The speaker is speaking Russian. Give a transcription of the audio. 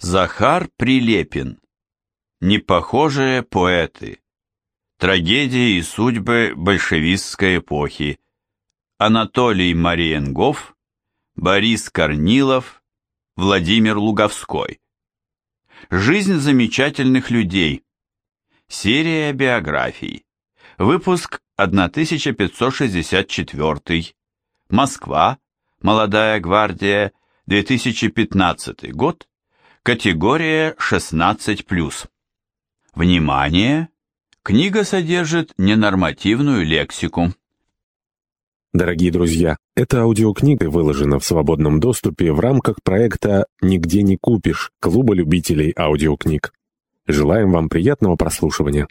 Захар Прилепин. Непохожие поэты. Трагедии и судьбы большевистской эпохи. Анатолий Мариенгов, Борис Корнилов, Владимир Луговской. Жизнь замечательных людей. Серия биографий. Выпуск 1564. Москва. Молодая гвардия. 2015 год. Категория 16+. Внимание! Книга содержит ненормативную лексику. Дорогие друзья, эта аудиокнига выложена в свободном доступе в рамках проекта «Нигде не купишь» Клуба любителей аудиокниг. Желаем вам приятного прослушивания.